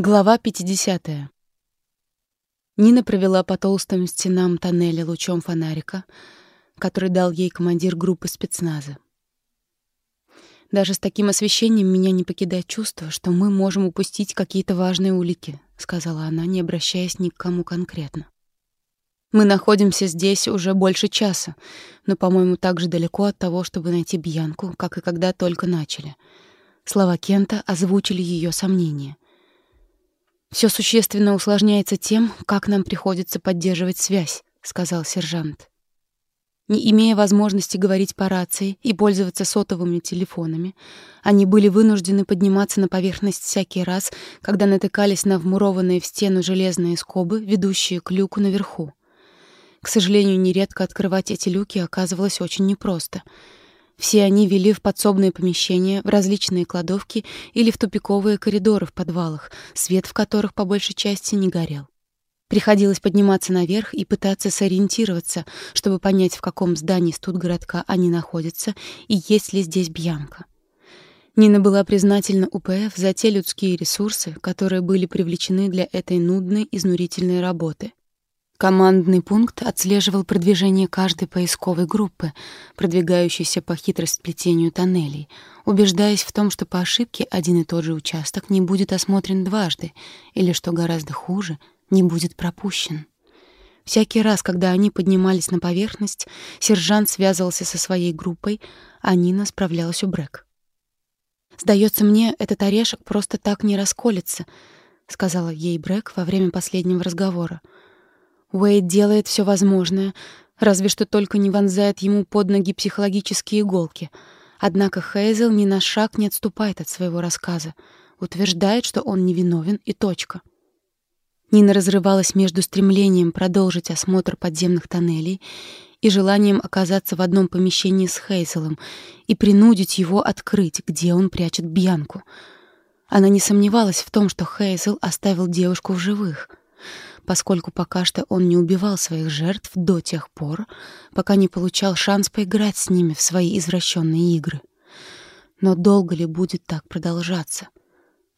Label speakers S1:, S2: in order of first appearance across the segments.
S1: Глава 50. Нина провела по толстым стенам тоннеля лучом фонарика, который дал ей командир группы спецназа. Даже с таким освещением меня не покидает чувство, что мы можем упустить какие-то важные улики, сказала она, не обращаясь ни к кому конкретно. Мы находимся здесь уже больше часа, но, по-моему, так же далеко от того, чтобы найти Бьянку, как и когда только начали. Слова Кента озвучили ее сомнения — все существенно усложняется тем, как нам приходится поддерживать связь, сказал сержант. Не имея возможности говорить по рации и пользоваться сотовыми телефонами, они были вынуждены подниматься на поверхность всякий раз, когда натыкались на вмурованные в стену железные скобы, ведущие к люку наверху. К сожалению, нередко открывать эти люки оказывалось очень непросто — все они вели в подсобные помещения, в различные кладовки или в тупиковые коридоры в подвалах, свет в которых по большей части не горел. Приходилось подниматься наверх и пытаться сориентироваться, чтобы понять, в каком здании студгородка они находятся и есть ли здесь Бьянка. Нина была признательна УПФ за те людские ресурсы, которые были привлечены для этой нудной, изнурительной работы. Командный пункт отслеживал продвижение каждой поисковой группы, продвигающейся по хитросплетению тоннелей, убеждаясь в том, что по ошибке один и тот же участок не будет осмотрен дважды или, что гораздо хуже, не будет пропущен. Всякий раз, когда они поднимались на поверхность, сержант связывался со своей группой, а Нина справлялась у Брэк. «Сдается мне, этот орешек просто так не расколется», — сказала ей Брэк во время последнего разговора. Уэйд делает все возможное, разве что только не вонзает ему под ноги психологические иголки. Однако Хейзел ни на шаг не отступает от своего рассказа, утверждает, что он невиновен и точка. Нина разрывалась между стремлением продолжить осмотр подземных тоннелей и желанием оказаться в одном помещении с Хейзелом и принудить его открыть, где он прячет Бьянку. Она не сомневалась в том, что Хейзел оставил девушку в живых — поскольку пока что он не убивал своих жертв до тех пор, пока не получал шанс поиграть с ними в свои извращенные игры. Но долго ли будет так продолжаться?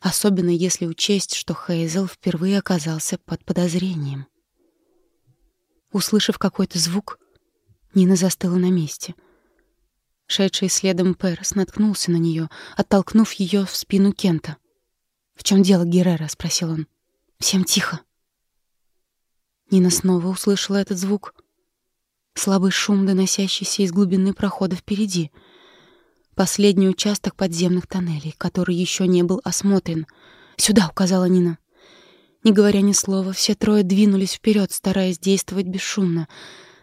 S1: Особенно если учесть, что Хейзел впервые оказался под подозрением. Услышав какой-то звук, Нина застыла на месте. Шедший следом Перес наткнулся на нее, оттолкнув ее в спину Кента. «В чем дело, Геррера?» — спросил он. «Всем тихо», Нина снова услышала этот звук. Слабый шум, доносящийся из глубины прохода впереди. Последний участок подземных тоннелей, который еще не был осмотрен. «Сюда!» — указала Нина. Не говоря ни слова, все трое двинулись вперед, стараясь действовать бесшумно.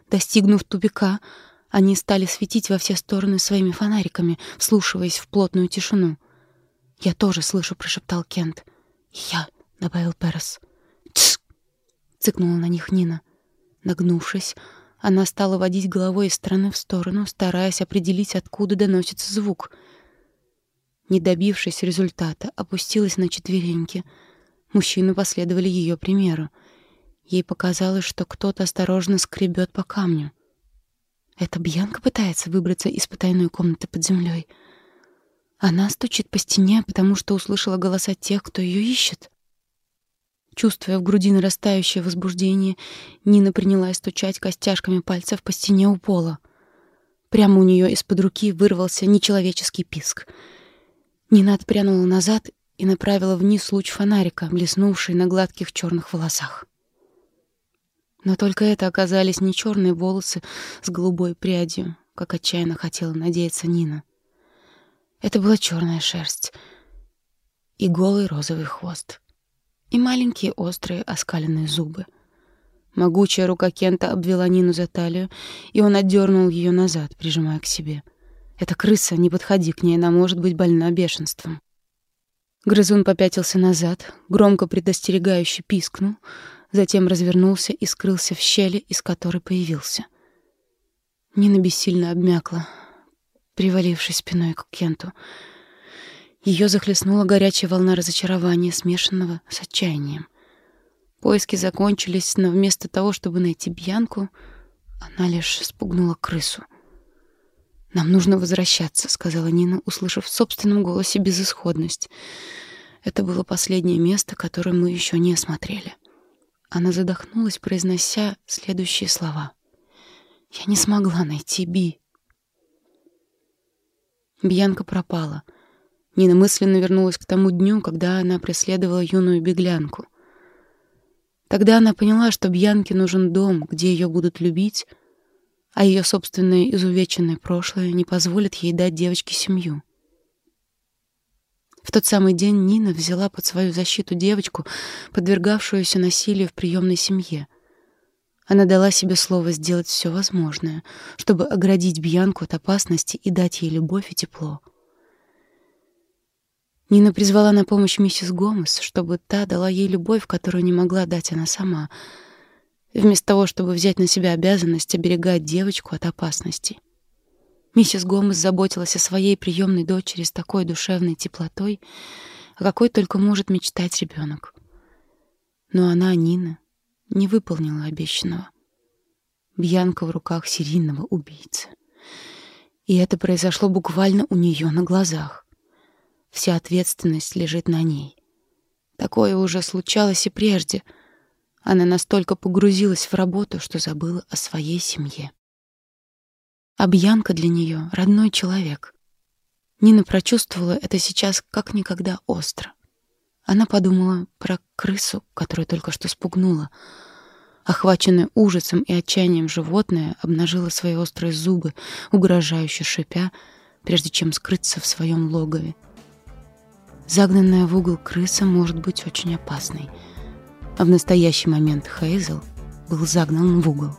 S1: Достигнув тупика, они стали светить во все стороны своими фонариками, вслушиваясь в плотную тишину. «Я тоже слышу», — прошептал Кент. «Я», — добавил Перес. — цыкнула на них Нина. Нагнувшись, она стала водить головой из стороны в сторону, стараясь определить, откуда доносится звук. Не добившись результата, опустилась на четвереньки. Мужчины последовали ее примеру. Ей показалось, что кто-то осторожно скребет по камню. Это Бьянка пытается выбраться из потайной комнаты под землей. Она стучит по стене, потому что услышала голоса тех, кто ее ищет. Чувствуя в груди нарастающее возбуждение, Нина принялась стучать костяшками пальцев по стене у пола. Прямо у нее из-под руки вырвался нечеловеческий писк. Нина отпрянула назад и направила вниз луч фонарика, блеснувший на гладких черных волосах. Но только это оказались не черные волосы с голубой прядью, как отчаянно хотела надеяться Нина. Это была черная шерсть и голый розовый хвост и маленькие острые оскаленные зубы. Могучая рука Кента обвела Нину за талию, и он отдернул ее назад, прижимая к себе. «Эта крыса, не подходи к ней, она может быть больна бешенством». Грызун попятился назад, громко предостерегающе пискнул, затем развернулся и скрылся в щели, из которой появился. Нина бессильно обмякла, привалившись спиной к Кенту — ее захлестнула горячая волна разочарования, смешанного с отчаянием. Поиски закончились, но вместо того, чтобы найти Бьянку, она лишь спугнула крысу. «Нам нужно возвращаться», — сказала Нина, услышав в собственном голосе безысходность. Это было последнее место, которое мы еще не осмотрели. Она задохнулась, произнося следующие слова. «Я не смогла найти Би». Бьянка пропала. Нина мысленно вернулась к тому дню, когда она преследовала юную беглянку. Тогда она поняла, что Бьянке нужен дом, где ее будут любить, а ее собственное изувеченное прошлое не позволит ей дать девочке семью. В тот самый день Нина взяла под свою защиту девочку, подвергавшуюся насилию в приемной семье. Она дала себе слово сделать все возможное, чтобы оградить Бьянку от опасности и дать ей любовь и тепло. Нина призвала на помощь миссис Гомес, чтобы та дала ей любовь, которую не могла дать она сама, вместо того, чтобы взять на себя обязанность оберегать девочку от опасностей. Миссис Гомес заботилась о своей приемной дочери с такой душевной теплотой, о какой только может мечтать ребенок. Но она, Нина, не выполнила обещанного. Бьянка в руках серийного убийцы. И это произошло буквально у нее на глазах. Вся ответственность лежит на ней. Такое уже случалось и прежде. Она настолько погрузилась в работу, что забыла о своей семье. А Бьянка для нее — родной человек. Нина прочувствовала это сейчас как никогда остро. Она подумала про крысу, которую только что спугнула. Охваченное ужасом и отчаянием животное обнажило свои острые зубы, угрожающе шипя, прежде чем скрыться в своем логове. Загнанная в угол крыса может быть очень опасной. А в настоящий момент Хейзел был загнан в угол.